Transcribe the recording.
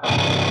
Bye.